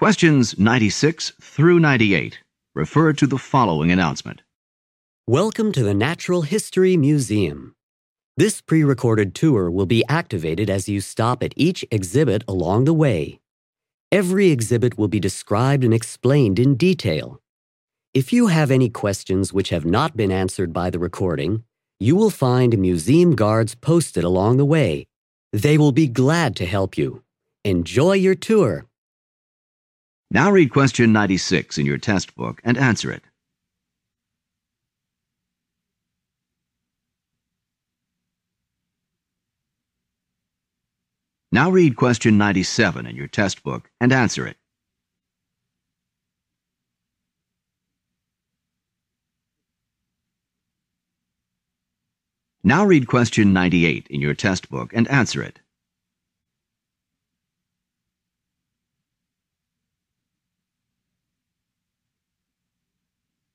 Questions 96 through 98 refer to the following announcement. Welcome to the Natural History Museum. This pre recorded tour will be activated as you stop at each exhibit along the way. Every exhibit will be described and explained in detail. If you have any questions which have not been answered by the recording, you will find museum guards posted along the way. They will be glad to help you. Enjoy your tour. Now read question 96 in your test book and answer it. Now read question 97 in your test book and answer it. Now read question 98 in your test book and answer it.